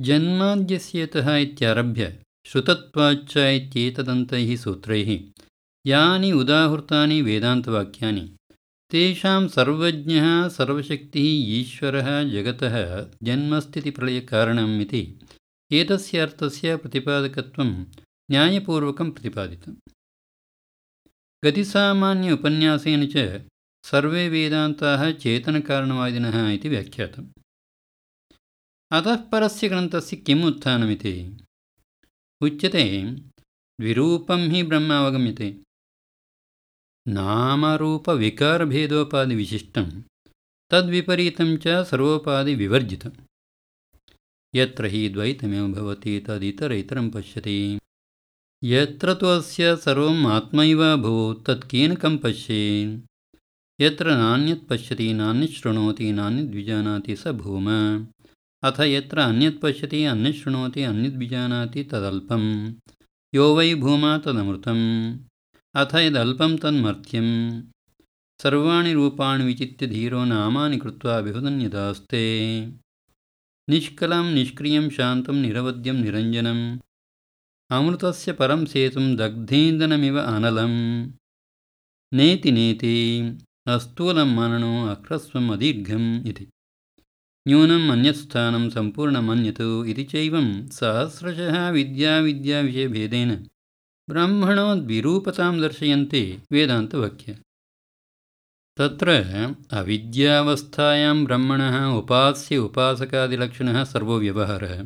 जन्माद्यस्येतः इत्यारभ्य श्रुतत्वाच्च इत्येतदन्तैः सूत्रैः। यानि उदाहृतानि वेदान्तवाक्यानि। तेषां सर्वज्ञः सर्वशक्तिः ईश्वरः जगतः जन्मस्थितिप्रलयकारणम् इति। एतस्य अर्थस्य प्रतिपादकत्वं न्यायपूर्वकं प्रतिपादितम्। गतिसामान्य उपन्यासेन च सर्वे वेदान्ताः चेतनकारणवादिनः इति व्याख्यातम् अतः परस्य ग्रन्थस्य किम् उत्थानमिति? उच्यते। द्विरूपं हि ब्रह्म अवगम्यते नामरूपविकारभेदोपाधिविशिष्टं तद्विपरीतं च सर्वोपाधिविवर्जितम् यत्र हि द्वैतमेव भवति तदितरेतरं पश्यति। यत्र तु अस्य सर्वम् आत्मैव अभूत् तत् केन कं पश्येत्? यत्र नान्यत् पश्यति नान्यत् शृणोति नान्यद्विजानाति स भूम अथ यत्र अन्यत् पश्यति अन्यत् शृणोति अन्यद्विजानाति तदल्पं यो वै भूमा तदमृतम्। अथ यदल्पं तन्मर्त्यं सर्वाणि रूपाणि विचित्य धीरो नामानि कृत्वा विहुदन्यदास्ते निष्कलं निष्क्रियं शान्तं निरवद्यं निरञ्जनम्। अमृतस्य परं सेतुं दग्धेन्दनमिव अनलं नेति नेति अस्थूलं मननो अक्रस्वम् अदीर्घम् इति न्यूनम् अन्यत्स्थानं सम्पूर्णमन्यत् इति चैवं सहस्रशः विद्याविद्याविषयभेदेन ब्रह्मणो द्विरूपतां दर्शयन्ति वेदान्तवाक्य। तत्र अविद्यावस्थायां ब्रह्मणः उपास्य उपासकादिलक्षणः सर्वो व्यवहारः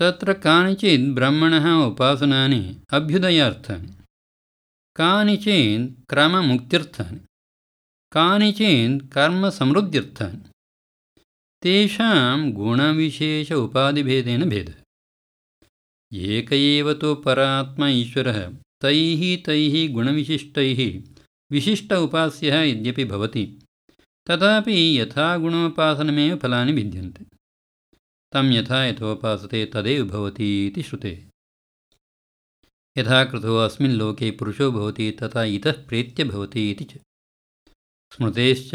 तत्र कानिचित् ब्रह्मणः उपासनानि अभ्युदयार्थानि कानिचित् क्रममुक्त्यर्थानि कानिचित् कर्मसमृद्ध्यर्थानि तेषां गुणविशेष उपाधिभेदेन भेदः। एक एव तु परात्मा ईश्वरः, तैः तैः गुणविशिष्टैः विशिष्ट उपास्यः यद्यपि भवति तथापि यथा गुणोपासनमेव फलानि भिद्यन्ते। तं यथा यथोपासते तदेव भवति इति श्रुते। यथा कृतो अस्मिन् लोके पुरुषो भवति तथा इतः प्रेत्य भवति इति च। स्मृतेश्च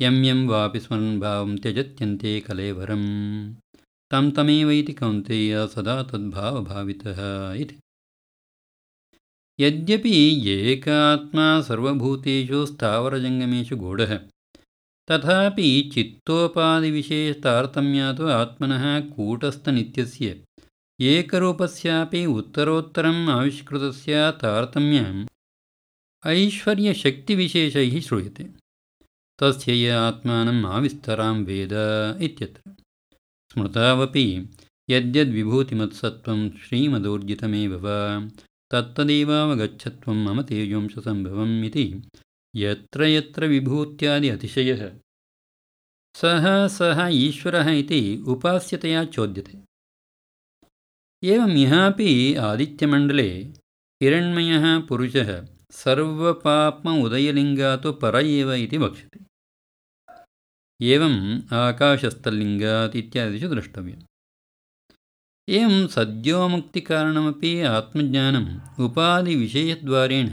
यं यं वापि स्मरन् भावं त्यजत्यन्ते कलेवरम्। तं तमेव इति कौन्तेय सदा तद्भावभावितः इति। यद्यपि एकात्मा सर्वभूतेषु स्थावरजङ्गमेषु गूढः तथापि चित्तोपाधिविशेषतारतम्यात् आत्मनः कूटस्थनित्यस्य एकरूपस्यापि उत्तरोत्तरम् आविष्कृतस्य तारतम्यम् ऐश्वर्यशक्तिविशेषैः श्रूयते तस्य य आत्मानम् आविस्तरां वेद इत्यत्र। स्मृतावपि यद्यद्विभूतिमत्सत्त्वं श्रीमदोर्जितमेव वा तत्तदेवावगच्छत्वं मम तेजोंशसम्भवम् इति यत्र यत्र विभूत्यादि अतिशयः। सः सः ईश्वरः इति उपास्यतया चोद्यते। एवम् इहापि आदित्यमण्डले हिरण्मयः पुरुषः सर्वपाप्म उदयलिङ्गात् पर एव इति वक्ष्यते। एवम् आकाशस्थलिङ्गात् इत्यादिषु द्रष्टव्यम्। एवं सद्योमुक्तिकारणमपि आत्मज्ञानम् उपाधिविषयद्वारेण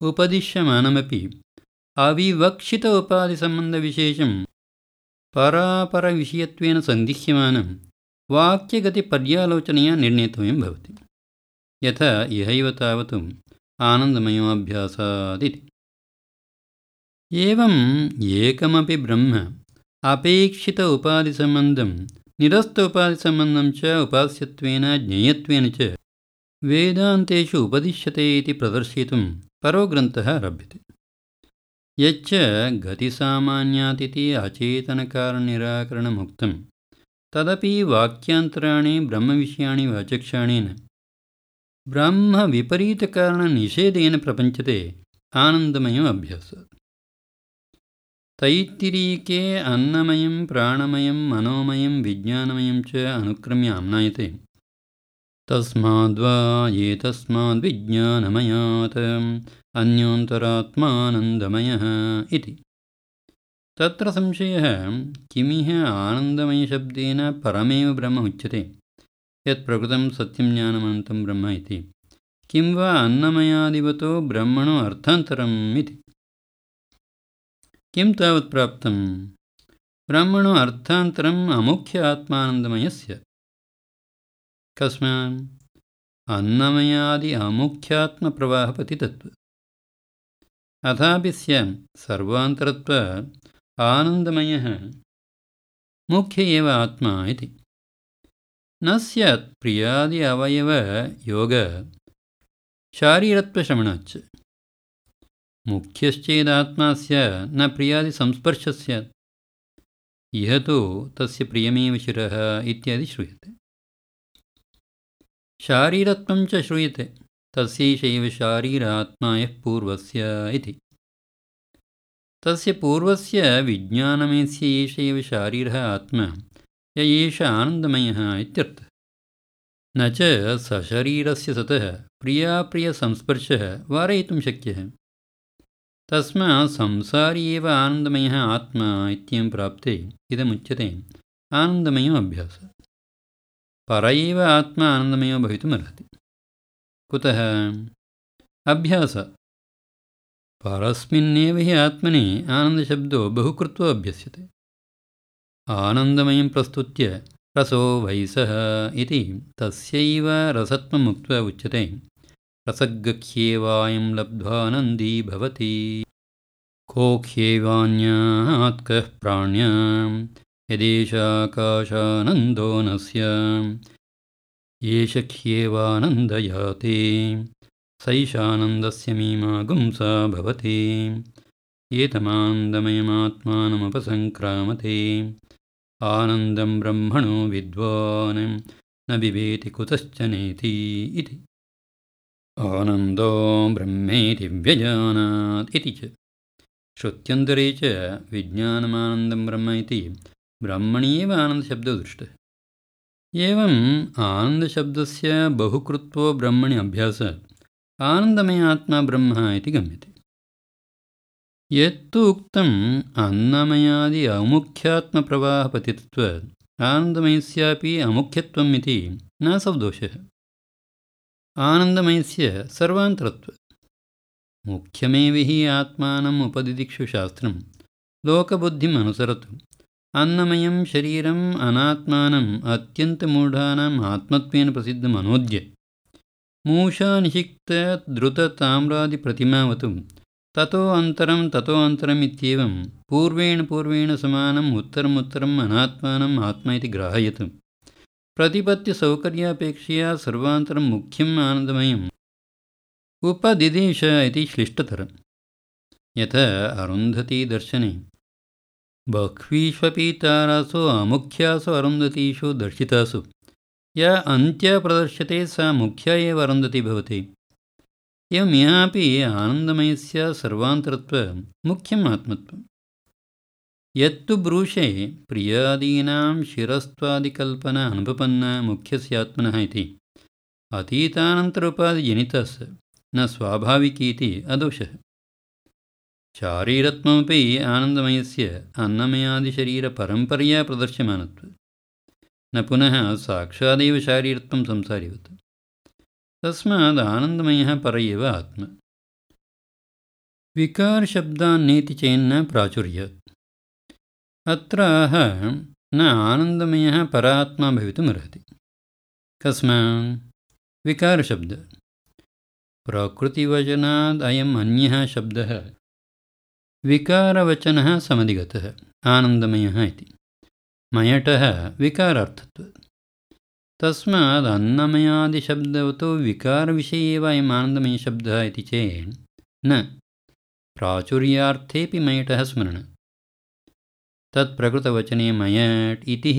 उपदिश्यमानमपि अविवक्षित उपाधिसम्बन्धविशेषं परापरविषयत्वेन सन्दिह्यमानं वाक्यगतिपर्यालोचनया निर्णेतव्यं भवति। यथा इहैव तावत् आनन्दमयोऽभ्यासादिति। एवम् एकमपि ब्रह्म अपेक्षित उपाधिसम्बन्धं निरस्त उपाधिसम्बन्धं च उपास्यत्वेन ज्ञेयत्वेन च वेदान्तेषु उपदिश्यते इति प्रदर्शयितुं परो ग्रन्थः आरभ्यते यच्च गतिसामान्यातिथि अचेतनकारणनिराकरणमुक्तं तदपि वाक्यान्तराणि ब्रह्मविषयाणि वाचक्षाणेन ब्रह्मविपरीतकारणनिषेधेन प्रपञ्चते आनन्दमयम् अभ्यासात् तैत्तिरीके अन्नमयं प्राणमयं मनोमयं विज्ञानमयं च अनुक्रम्य आम्नायते तस्माद्वा एतस्माद्विज्ञानमयात् अन्योन्तरात्मानन्दमयः इति तत्र संशयः किमिह आनन्दमयशब्देन परमेव ब्रह्म उच्यते यत् प्रकृतं सत्यं ज्ञानमनन्तं ब्रह्म इति। किं वा अन्नमयादिवतो ब्रह्मणो अर्थान्तरम् इति। किं तावत् प्राप्तम् ब्रह्मणो अर्थान्तरम् अमुख्य आत्मानन्दमयस्य। कस्मान्? अन्नमयादि अमुख्यात्मप्रवाहपतितत्त्व। अथापि स्यां सर्वान्तरत्व आनन्दमयः। मुख्य एव आत्मा इति न स्यात् प्रियादि अवयवयोग शारीरत्वशमनाच्च मुख्यश्चेदात्मा स्यात् न प्रियादिसंस्पर्शः स्यात् इह तु तस्य प्रियमेव शिरः इत्यादि श्रूयते शारीरत्वं च श्रूयते तस्यैषैव शारीरात्मा यः पूर्वस्य इति तस्य पूर्वस्य विज्ञानमेस्य एष एव शारीरः आत्मा य एष आनन्दमयः इत्यर्थः। न च सशरीरस्य सतः प्रियाप्रियसंस्पर्शः वारयितुं शक्यः। तस्मात् संसारी एव आनन्दमयः आत्मा इत्येवं प्राप्ते इदमुच्यते आनन्दमयो अभ्यासः। पर एव आत्मा आनन्दमयो भवितुमर्हति। कुतः? अभ्यासः। परस्मिन्नेव हि आत्मनि आनन्दशब्दो बहुकृत्वा अभ्यस्यते आनन्दमयं प्रस्तुत्य रसो वैसः इति तस्यैव रसत्वम् उक्त्वा उच्यते। रसगख्येवायं लब्ध्वानन्दी भवति। कोख्येवान्यात् कः प्राण्यां यदेशाकाशानन्दो न स्यात् एष ख्येवानन्दयाते। सैषानन्दस्य मीमागुंसा भवति। एतमानन्दमयमात्मानमुपसङ्क्रामते आनन्दं ब्रह्मणो विद्वान्। न बिभेति कुतश्च नेति इति। आनन्दो ब्रह्मेति व्यजानात् इति च। श्रुत्यन्तरे च विज्ञानमानन्दं ब्रह्म इति ब्रह्मणि एव आनन्दशब्दो दृष्टः एवम् आनन्दशब्दस्य बहुकृत्वो ब्रह्मणि अभ्यासात् आनन्दमयात्मा ब्रह्म इति गम्यते यत्तु उक्तम् अन्नमयादि अमुख्यात्मप्रवाहपतित्वात् आनन्दमयस्यापि अमुख्यत्वम् इति न सौदोषः आनन्दमयस्य सर्वान्तरत्व। मुख्यमेव हि आत्मानम् उपदिदिक्षु शास्त्रं लोकबुद्धिम् अनुसरतु अन्नमयं शरीरम् अनात्मानम् अत्यन्तमूढानाम् आत्मत्वेन प्रसिद्धम् अनोद्य मूषानिषिक्तद्रुतताम्रादिप्रतिमावतु ततो अन्तरं ततो अन्तरम् इत्येवं पूर्वेण पूर्वेण समानम् उत्तरमुत्तरम् अनात्मानम् आत्मा इति ग्राहयतु। प्रतिपत्तिसौकर्यापेक्षया सर्वान्तरं मुख्यम् आनन्दमयम् उपदिदेश इति श्लिष्टतरं यथा अरुन्धतीदर्शने बह्वीष्वपि तारासु अमुख्यासु अरुन्धतीषु दर्शितासु। या अन्त्या प्रदर्श्यते सा मुख्या एव अरुन्धती भवति एवं यहापि आनन्दमयस्य सर्वान्तरत्वं मुख्यम् आत्मत्वं यत्तु ब्रूषे प्रियादीनां शिरस्त्वादिकल्पना अनुपपन्ना मुख्यस्यात्मनः इति। अतीतानन्तरोपाधिजनितस् न स्वाभाविकी इति अदोषः। शारीरत्वमपि आनन्दमयस्य अन्नमयादिशरीरपरम्परया प्रदर्श्यमानत्वं। न पुनः साक्षादेव शारीरत्वं संसारिवत् तस्माद् आनन्दमयः पर एव आत्मा। विकारशब्दान्नेति चेन्न प्राचुर्यात्। अत्र न आनन्दमयः परात्मा भवितुमर्हति कस्मात् विकारशब्द। प्रकृतिवचनाद् अयम् अन्यः शब्दः। विकारवचनः समधिगतः। आनन्दमयः इति। मयटः विकारार्थत्वात् तस्मात् अन्नमयादिशब्दवतो विकारविषये एव अयम् आनन्दमयशब्दः इति चेत् न। प्राचुर्यार्थेपि मयटः स्मरणं। तत्प्रकृतवचने मयट् इति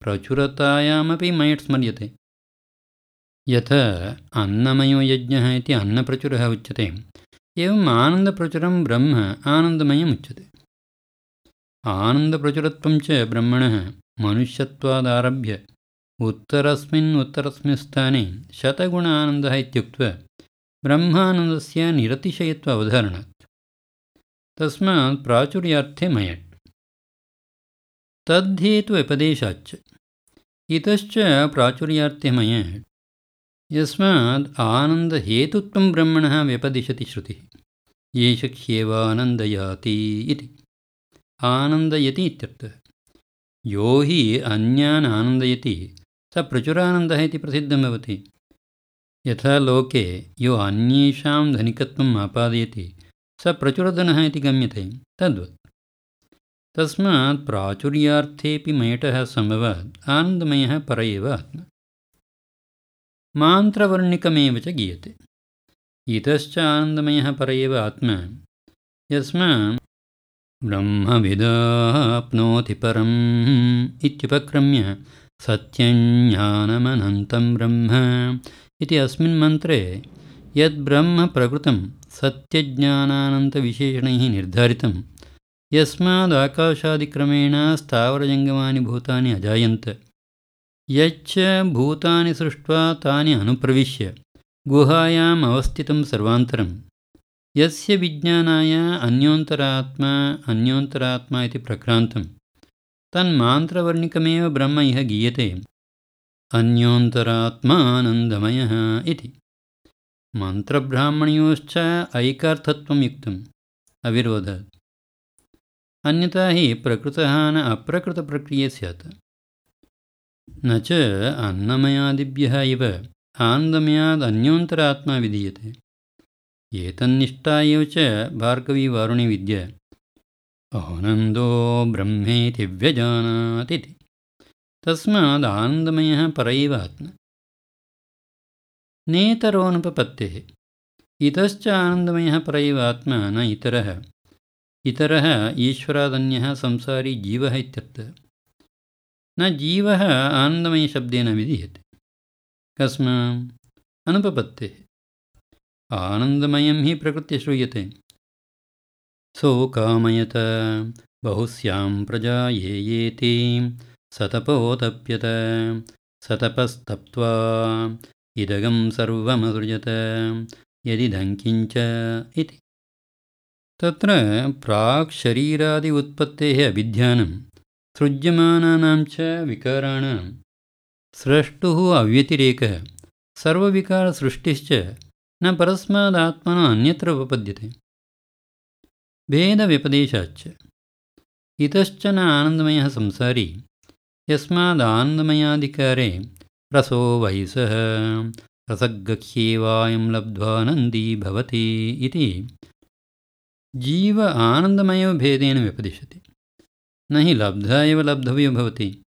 प्रचुरतायामपि मयट् स्मर्यते। यथा अन्नमयो यज्ञः इति अन्नप्रचुरः उच्यते। एवम् आनन्दप्रचुरं ब्रह्म आनन्दमयमुच्यते आनन्दप्रचुरत्वं च ब्रह्मणः मनुष्यत्वादारभ्य उत्तरस्मिन् उत्तरस्मिन् स्थाने शतगुण आनन्दः इत्युक्त्वा ब्रह्मानन्दस्य निरतिशयत्व अवधारणात्। तस्मात् प्राचुर्यार्थे मयट्। तद्धेतु व्यपदेशाच्च इतश्च प्राचुर्यार्थे मयट्। यस्माद् आनन्दहेतुत्वं ब्रह्मणः व्यपदिशति श्रुतिः। एष ह्येवानन्दयाति इति। आनन्दयति इत्यर्थः। यो हि अन्यान् आनन्दयति स प्रचुरानन्दः इति प्रसिद्धं भवति यथा लोके यो अन्येषां धनिकत्वम् आपादयति स प्रचुरधनः इति गम्यते। तद्वत्। तस्मात् प्राचुर्यार्थेऽपि मयटः सम्भवात् आनन्दमयः पर एव आत्मा। मान्त्रवर्णिकमेव च गीयते। इतश्च आनन्दमयः पर एव आत्मा। यस्मात् ब्रह्मविदाप्नोति परम् इत्युपक्रम्य सत्यज्ञानमनन्तं ब्रह्म इति अस्मिन् मन्त्रे यद्ब्रह्म प्रकृतं सत्यज्ञानानन्तविशेषणैः निर्धारितं यस्मादाकाशादिक्रमेण स्थावरजङ्गमानि भूतानि अजायन्त। यच्च भूतानि सृष्ट्वा तानि अनुप्रविश्य गुहायाम् अवस्थितं सर्वान्तरं यस्य विज्ञानाय अन्योन्तरात्मा अन्योन्तरात्मा इति प्रक्रान्तं तन्मान्त्रवर्णिकमेव ब्रह्म इह गीयते। अन्योन्तरात्मानन्दमयः इति। मन्त्रब्राह्मणयोश्च ऐकार्थत्वं युक्तम् अविरोधात् अन्यथा हि प्रकृतः न अप्रकृतप्रक्रिये स्यात्। न च अन्नमयादिभ्यः इव आनन्दमयाद् अन्योन्तरात्मा विधीयते। एतन्निष्ठा एव च भार्गवीवारुणि विद्य आनन्दो ब्रह्मेति व्यजानातीति तस्माद् आनन्दमयः पर एव आत्मा नेतरोऽनुपपत्तेः। इतश्च आनन्दमयः पर एव आत्मा न इतरः। इतरः ईश्वरादन्यः संसारी जीवः इत्यर्थः। न जीवः आनन्दमयशब्देन विधीयते। कस्मात् अनुपपत्तेः। आनन्दमयं हि प्रकृत्य श्रूयते सोकामयत। बहुस्यां प्रजा ये येतीं सतपोतप्यत सतपस्तप्त्वा। इदगं सर्वमसृजत यदि धङ्किञ्च इति। तत्र प्राक् शरीरादि उत्पत्तेः अभिध्यानं सृज्यमानानां च विकाराणां स्रष्टुः अव्यतिरेकः सर्वविकारसृष्टिश्च न परस्मादात्मनो अन्यत्र उपपद्यते भेदव्यपदेशाच्च इतश्च न आनन्दमयः संसारी यस्मादानन्दमयाधिकारे रसो वयसः रसगह्येवायं लब्ध्वा नन्दी भवति इति। जीव आनन्दमयो भेदेन व्यपदिशति न हि लब्धा एव लब्धव्यो भवति।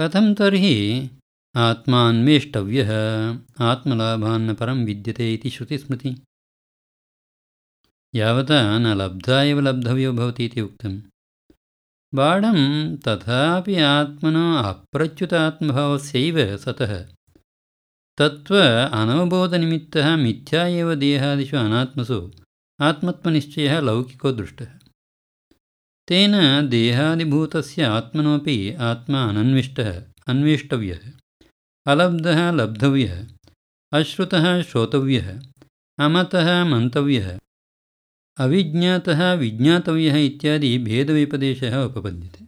कथं तर्हि आत्मान्वेष्टव्यः? आत्मलाभान्न परं विद्यते इति श्रुतिस्मृति यावता न लब्धा एव लब्धव्यो भवति इति उक्तं बाढं तथापि आत्मनो अप्रच्युतात्मभावस्यैव सतः। तत्त्व अनवबोधनिमित्तः मिथ्या एव देहादिषु अनात्मसु आत्मत्वनिश्चयः लौकिको दृष्टः। तेन देहादिभूतस्य आत्मनोपि आत्मा अनन्विष्टः अन्वेष्टव्यः अलब्धः लब्धव्यः अश्रुतः श्रोतव्यः अमतः मन्तव्यः अविज्ञातः विज्ञातव्यः इत्यादि भेदव्यपदेशः उपपद्यते।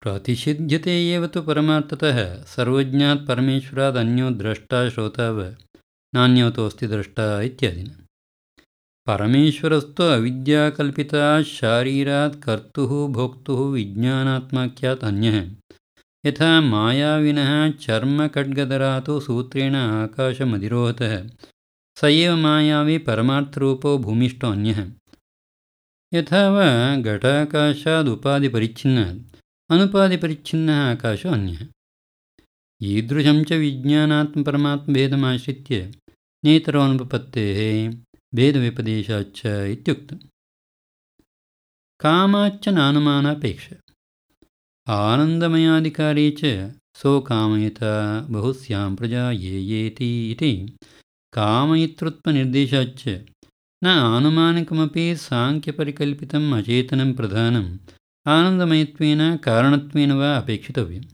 प्रतिषिध्यते एव तु परमार्थतः सर्वज्ञात् परमेश्वरादन्यो द्रष्टा श्रोता वा नान्योतोऽस्ति द्रष्टा इत्यादिना। परमेश्वरस्तु अविद्याकल्पिता शारीरात् कर्तुः भोक्तुः विज्ञानात्माख्यात् अन्यः। यथा मायाविनः चर्मखड्गधरातु सूत्रेण आकाशमधिरोहतः स एव मायावी परमार्थरूपो भूमिष्ठो अन्यः यथा वा घटाकाशादुपाधिपरिच्छिन्नात् अनुपाधिपरिच्छिन्नः आकाशो अन्यः। ईदृशं च विज्ञानात्मपरमात्मभेदमाश्रित्य नेतरोऽनुपपत्तेः भेदव्यपदेशाच्च इत्युक्तम्। कामाच्च नानुमानापेक्षा। आनन्दमयाधिकारे च सोकामयत बहुस्यां प्रजा ये येति इति कामयितृत्वनिर्देशाच्च न आनुमानिकमपि साङ्ख्यपरिकल्पितम् अचेतनं प्रधानम्। आनन्दमयत्वेन कारणत्वेन वा अपेक्षितव्यम्।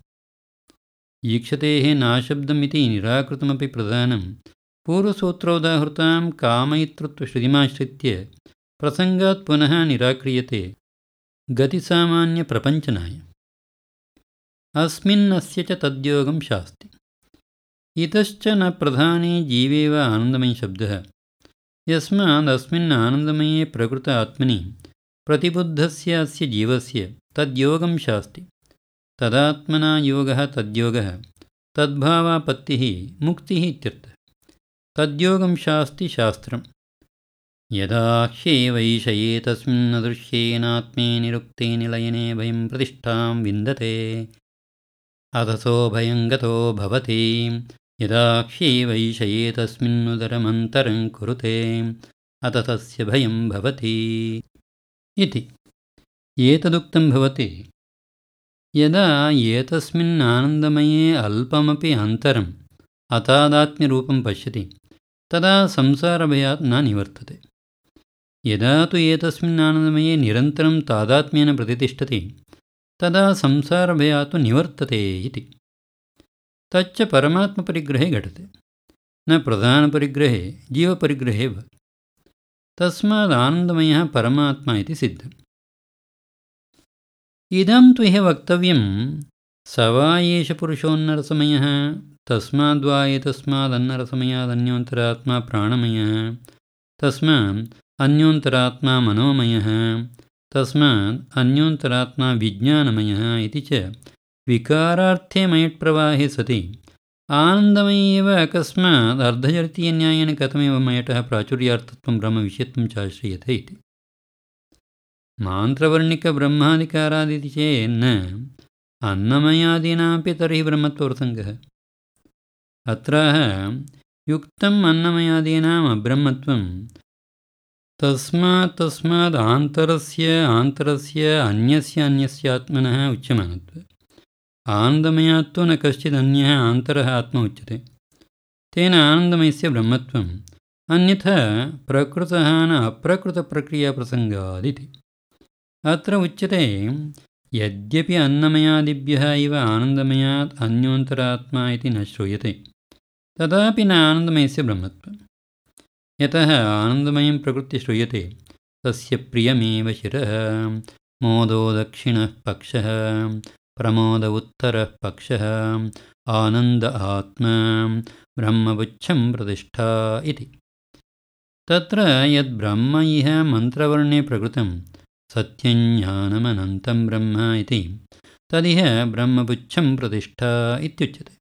ईक्षतेः नाशब्दमिति निराकृतमपि प्रधानं पूर्वसूत्रोदाहृतां कामयितृत्वश्रुतिमाश्रित्य प्रसङ्गात् पुनः निराक्रियते गतिसामान्यप्रपञ्चनाय। अस्मिन्नस्य च तद्योगं शास्ति इतश्च न प्रधाने जीवेव आनन्दमयशब्दः यस्मादस्मिन् आनन्दमये प्रकृत आत्मनि प्रतिबुद्धस्य अस्य जीवस्य तद्योगं शास्ति। तदात्मना योगः तद्योगः तद्भावापत्तिः मुक्तिः इत्यर्थः। तद्योगं शास्ति शास्त्रम्। यदाख्ये वैषये तस्मिन्नदृश्येनात्मे निरुक्ते निलयने भयं प्रतिष्ठां विन्दते। अथसो भयं गतो भवति यदाक्ष्ये वैषये तस्मिन्नुदरमन्तरं कुरुते अथ तस्य भयं भवति। इति। एतदुक्तं भवति। यदा एतस्मिन् आनन्दमये अल्पमपि अन्तरम् अतादात्म्यरूपं पश्यति तदा संसारभयात् न निवर्तते। यदा तु एतस्मिन् आनन्दमये निरन्तरं तादात्म्येन प्रतिष्ठति तदा संसारभयात् निवर्तते इति तच्च परमात्मपरिग्रहे घटते। न प्रधानपरिग्रहे जीवपरिग्रहे वा तस्मादानन्दमयः परमात्मा इति सिद्धम् इदं तु ह्यः वक्तव्यं स वा एष पुरुषोन्नरसमयः तस्माद्वा एतस्मादन्नरसमयादन्योन्तरात्मा प्राणमयः तस्मात् अन्योन्तरात्मा मनोमयः तस्मात् अन्योन्तरात्मा विज्ञानमयः इति च विकारार्थे मयट्प्रवाहे सति। आनन्दमयी एव अकस्मात् अर्धजरितीयन्यायेन कथमेव मयटः प्राचुर्यार्थत्वं ब्रह्मविषयत्वं चाश्रीयते इति। मान्त्रवर्णिकब्रह्माधिकारादिति चेन्न अन्नमयादीनामपि तर्हि ब्रह्मत्वप्रसङ्गः अत्राह युक्तम् अन्नमयादीनाम् अब्रह्मत्वं तस्मात् तस्मात् आन्तरस्य आन्तरस्य अन्यस्य अन्यस्य आत्मनः उच्यमानत्व आनन्दमयात्तु न कश्चिदन्यः आन्तरः आत्मा उच्यते तेन आनन्दमयस्य ब्रह्मत्वम् अन्यथा प्रकृतः न अप्रकृतप्रक्रियाप्रसङ्गादिति। अत्र उच्यते यद्यपि अन्नमयादिभ्यः इव आनन्दमयात् अन्योन्तरात्मा इति न श्रूयते तदापि न आनन्दमयस्य ब्रह्मत्वं यतः आनन्दमयं प्रकृति श्रूयते तस्य प्रियमेव शिरः मोदो दक्षिणः पक्षः प्रमोद उत्तरः पक्षः आनन्द आत्मा ब्रह्मपुच्छं प्रतिष्ठा इति। तत्र यद्ब्रह्म इह मन्त्रवर्णे प्रकृतं सत्यञ्ज्ञानमनन्तं ब्रह्म इति तदिह ब्रह्मपुच्छं प्रतिष्ठा इत्युच्यते।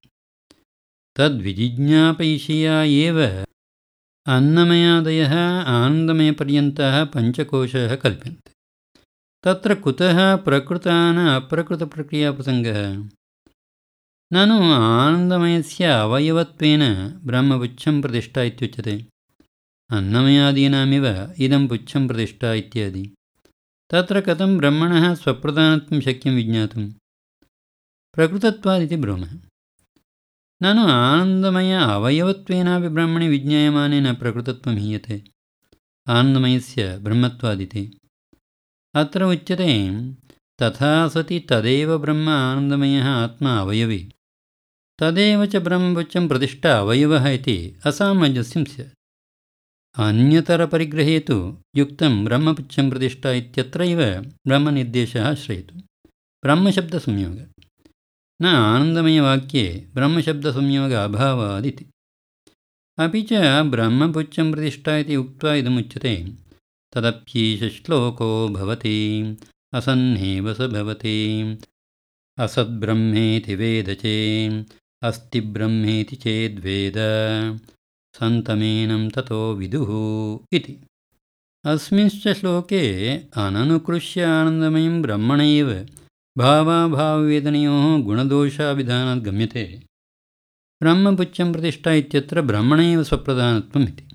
तद्विजिज्ञापयिषया एव अन्नमयादयः आनन्दमयपर्यन्ताः पञ्चकोशाः कल्प्यन्ते तत्र कुतः प्रकृतान् अप्रकृतप्रक्रियाप्रसङ्गः? ननु आनन्दमयस्य अवयवत्वेन ब्रह्मपुच्छं प्रतिष्ठा इत्युच्यते। अन्नमयादीनामिव इदं पुच्छं प्रतिष्ठा इत्यादि। तत्र कथं ब्रह्मणः स्वप्रधानत्वं शक्यं विज्ञातुं प्रकृतत्वादिति ब्रूमः ननु आनन्दमय अवयवत्वेनापि ब्रह्मणि विज्ञायमानेन प्रकृतत्वं हीयते। आनन्दमयस्य ब्रह्मत्वादिति अत्र उच्यते तथा सति तदेव ब्रह्म आनन्दमयः आत्मा अवयवी। तदेव च ब्रह्मपुच्छं प्रतिष्ठा अवयवः इति असामञ्जस्यं स्यात्। अन्यतरपरिग्रहे तु युक्तं ब्रह्मपुच्छं प्रतिष्ठा इत्यत्रैव ब्रह्मनिर्देशः श्रयतु। ब्रह्मशब्दसंयोगः। न आनन्दमयवाक्ये ब्रह्मशब्दसंयोग अभावादिति अपि च ब्रह्मपुच्छं प्रतिष्ठा इति उक्त्वा इदमुच्यते तदप्यीशश्लोको भवति। असन्नेव स भवति। असद्ब्रह्मेति वेद चे अस्ति ब्रह्मेति चेद्वेद सन्तमेनं ततो विदुः इति। अस्मिंश्च श्लोके अननुकृष्य आनन्दमयं ब्रह्मणैव भावाभाववेदनयोः गुणदोषाविधानात् गम्यते। ब्रह्मपुच्छं प्रतिष्ठा इत्यत्र ब्रह्मणैव स्वप्रधानत्वम् इति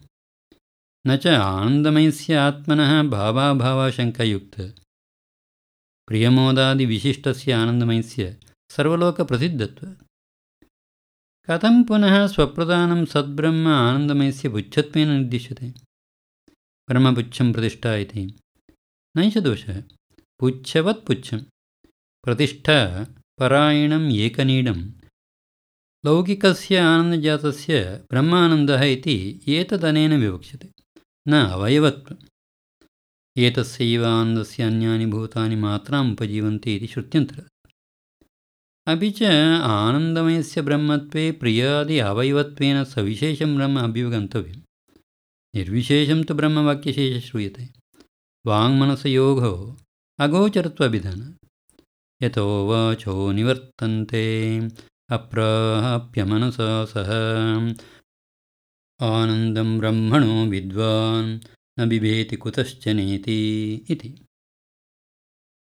न च आनन्दमयस्य आत्मनः भावाभावाशङ्कयुक्त। प्रियमोदादिविशिष्टस्य आनन्दमयस्य सर्वलोकप्रसिद्धत्वात् कथं पुनः स्वप्रधानं सद्ब्रह्म आनन्दमयस्य पुच्छत्वेन निर्दिश्यते? ब्रह्मपुच्छं प्रतिष्ठा इति। नैष दोषः। पुच्छवत् पुच्छं। प्रतिष्ठा परायणम् एकनीडं लौकिकस्य आनन्दजातस्य ब्रह्मानन्दः इति एतदनेन विवक्ष्यते न अवयवत्वम् एतस्यैव आनन्दस्य अन्यानि भूतानि मात्राम् उपजीवन्ति इति श्रुत्यन्तरात् अपि च आनन्दमयस्य ब्रह्मत्वे प्रियादि अवयवत्वेन सविशेषं ब्रह्म अभ्युगन्तव्यं निर्विशेषं तु ब्रह्मवाक्यशेषः श्रूयते। वाङ्मनसयोगो अगोचरत्वाभिधानात् यतो वाचो निवर्तन्ते। अप्राप्यमनसा सह आनन्दं ब्रह्मणो विद्वान्। न बिभेति कुतश्चनेति इति।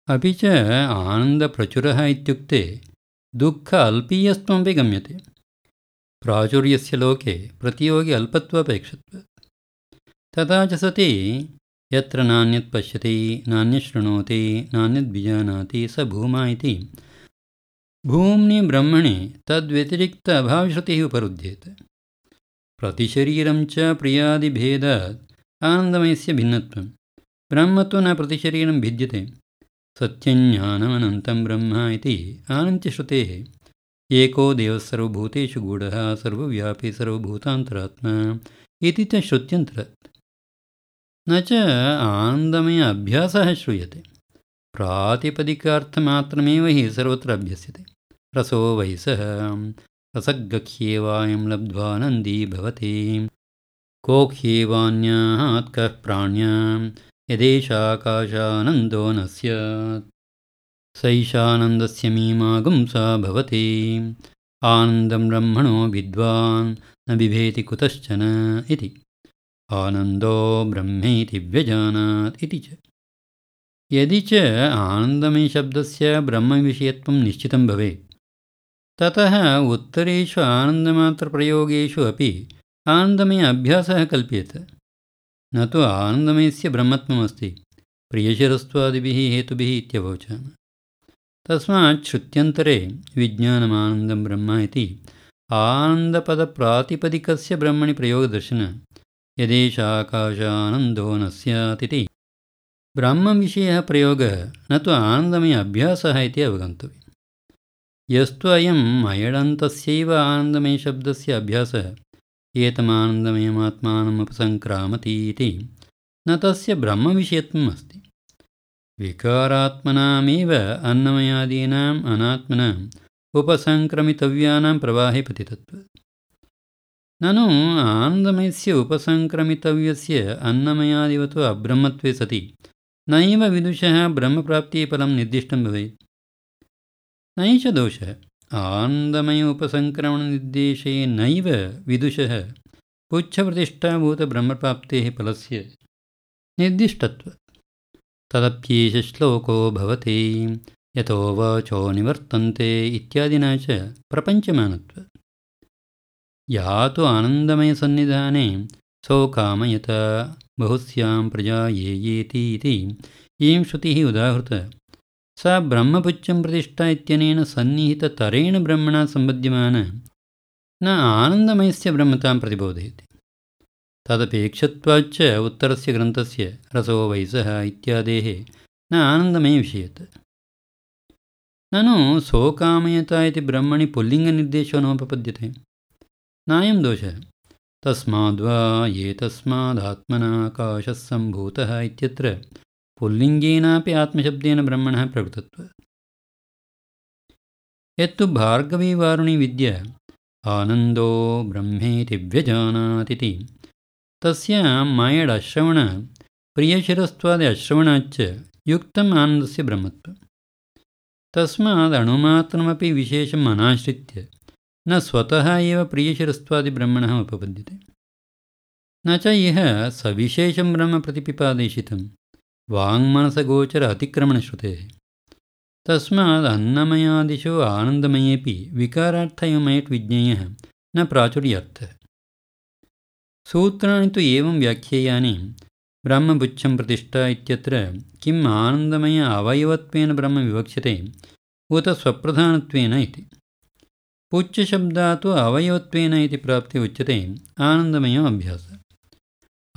अपि च आनन्दप्रचुरः इत्युक्ते दुःख अल्पीयस्त्वमपि गम्यते प्राचुर्यस्य लोके प्रतियोगि अल्पत्वापेक्षत्व तथा च सति यत्र नान्यत् पश्यति नान्यशृणोति नान्यद्विजानाति स भूमा इति। भूम्नि ब्रह्मणि तद्व्यतिरिक्त अभावश्रुतिः उपरुध्येत प्रतिशरीरं च प्रियादिभेदात् आनन्दमयस्य भिन्नत्वं ब्रह्म तु न प्रतिशरीरं भिद्यते। सत्यज्ञानमनन्तं ब्रह्म इति आनन्त्यश्रुतेः। एको देवः सर्वभूतेषु गूढः सर्वव्यापी सर्वभूतान्तरात्मा इति च श्रुत्यन्तरात् न च आनन्दमय अभ्यासः श्रूयते। प्रातिपदिकार्थमात्रमेव हि सर्वत्र अभ्यस्यते। रसो वयसः रसगह्येवायं लब्ध्वानन्दी भवति। कोह्येवान्यात् कः प्राण्यां यदेशाकाशानन्दो न स्यात् सैषानन्दस्य मीमागुंसा भवति। आनन्दं ब्रह्मणो विद्वान् न बिभेति कुतश्चन इति। आनन्दो ब्रह्मेति व्यजानात् इति च। यदि च आनन्दमयशब्दस्य ब्रह्मविषयत्वं निश्चितं भवेत् ततः उत्तरेषु आनन्दमात्रप्रयोगेषु अपि आनन्दमय अभ्यासः कल्प्येत। न तु आनन्दमयस्य ब्रह्मत्वमस्ति प्रियशिरस्त्वादिभिः हेतुभिः इत्यवोचामः तस्मात् श्रुत्यन्तरे विज्ञानमानन्दं ब्रह्म इति आनन्दपदप्रातिपदिकस्य ब्रह्मणि प्रयोगदर्शन यदेशाकाशानन्दो न स्यात् इति। ब्रह्मविषयः प्रयोगः न तु आनन्दमय अभ्यासः इति अवगन्तव्यम् यस्तु अयम् अयडन्तस्यैव आनन्दमयशब्दस्य अभ्यासः। एतमानन्दमयमात्मानम् इति न तस्य ब्रह्मविषयत्वम् अस्ति। विकारात्मनामेव अन्नमयादीनाम् अनात्मनाम् उपसङ्क्रमितव्यानां प्रवाहे पतितत्व ननु आनन्दमयस्य उपसङ्क्रमितव्यस्य अन्नमयादिवत् अब्रह्मत्वे सति। नैव विदुषः ब्रह्मप्राप्तिफलं निर्दिष्टं भवेत् नैष दोषः। आनन्दमय उपसङ्क्रमणनिर्देशे नैव विदुषः। पुच्छप्रतिष्ठाभूतब्रह्मप्राप्तेः फलस्य निर्दिष्टत्वात् तदप्येष श्लोको भवति। यतो वाचो निवर्तन्ते इत्यादिना च प्रपञ्चमानत्वात् या तु आनन्दमयसन्निधाने सौकामयत। बहुस्यां प्रजा ये येति इति इयं श्रुतिः उदाहृता सा ब्रह्मपुच्छं प्रतिष्ठा इत्यनेन सन्निहिततरेण ब्रह्मणा सम्बध्यमान। न आनन्दमयस्य ब्रह्मतां प्रतिबोधयति। तदपेक्षत्वाच्च उत्तरस्य ग्रन्थस्य रसो वयसः इत्यादेः न आनन्दमयविषयत् ननु सोकामयता इति ब्रह्मणि पुल्लिङ्गनिर्देशो नोपपद्यते। नायं दोषः। तस्माद्वा ये तस्मादात्मनाकाशः सम्भूतः इत्यत्र पुल्लिङ्गेनापि आत्मशब्देन ब्रह्मणः प्रकृतत्वात् यत्तु भार्गवीवारुणी विद्या आनन्दो ब्रह्मेति व्यजानातिति तस्य मायडश्रवण प्रियशिरस्त्वादि अश्रवणाच्च युक्तम् आनन्दस्य ब्रह्मत्वं। तस्माद् अणुमात्रमपि विशेषम् अनाश्रित्य न स्वतः एव प्रियशिरस्त्वादिब्रह्मणः उपपद्यते। न च इह सविशेषं ब्रह्म प्रतिपिपादेशितं वाङ्मनसगोचर अतिक्रमणश्रुतेः तस्मात् अन्नमयादिषु आनन्दमयेपि विकारार्थयमयट् विज्ञेयः न प्राचुर्यार्थः। सूत्राणि तु एवं व्याख्येयानि। ब्रह्मपुच्छं प्रतिष्ठा इत्यत्र किम् आनन्दमय अवयवत्वेन ब्रह्म विवक्ष्यते उत स्वप्रधानत्वेन इति। पुच्छशब्दात् अवयवत्वेन इति प्राप्ति उच्यते आनन्दमयम् अभ्यासः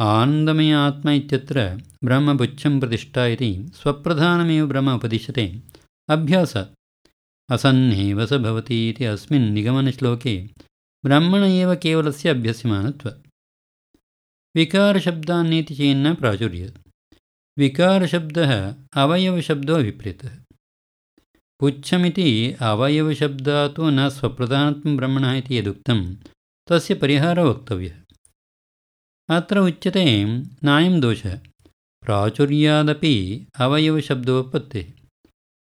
आनन्दमय आत्मा इत्यत्र ब्रह्मपुच्छं प्रतिष्ठा इति स्वप्रधानमेव ब्रह्म उपदिश्यते। अभ्यास। असन्नेव स भवति इति अस्मिन् निगमनश्लोके ब्रह्मण एव केवलस्य अभ्यस्यमानत्वात् विकारशब्दान्नेति चेन्न प्राचुर्यात्। विकारशब्दः अवयवशब्दो विप्रेतः पुच्छमिति अवयवशब्दात् न स्वप्रधानत्वं ब्रह्मणः इति यदुक्तं तस्य परिहारः वक्तव्यः अत्र उच्यते नायं दोषः। प्राचुर्यादपि अवयवशब्दोत्पत्तिः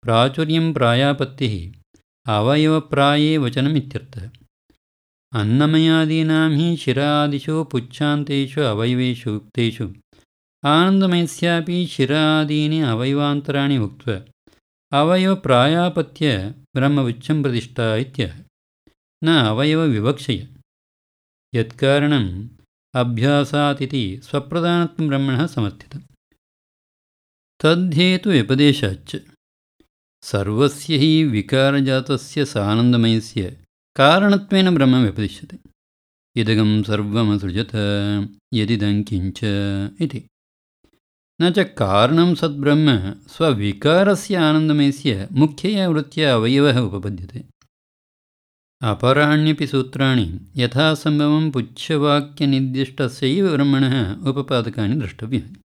प्राचुर्यं प्रायापत्तिः अवयवप्राये वचनमित्यर्थः। अन्नमयादीनां हि शिरादिषु पुच्छान्तेषु अवयवेषु उक्तेषु आनन्दमयस्यापि शिरादीनि अवयवान्तराणि उक्त्वा अवयवप्रायापत्य ब्रह्मवृक्षं प्रतिष्ठा इत्यः न अवयवविवक्षय यत्कारणम् अभ्यासातिथि स्वप्रधानत्वं ब्रह्मणः समर्थितम् तद्धेतुव्यपदेशाच्च सर्वस्य हि विकारजातस्य सानन्दमयस्य कारणत्वेन ब्रह्म व्यपदिश्यते। इदगं सर्वमसृजत यदिदं किञ्च इति। न च कारणं सद्ब्रह्म स्वविकारस्य आनन्दमयस्य मुख्यया वृत्त्या अवयवः उपपद्यते अपराण्यपि सूत्राणि यथासम्भवं पुच्छवाक्यनिर्दिष्टस्यैव ब्रह्मणः उपपादकानि द्रष्टव्यानि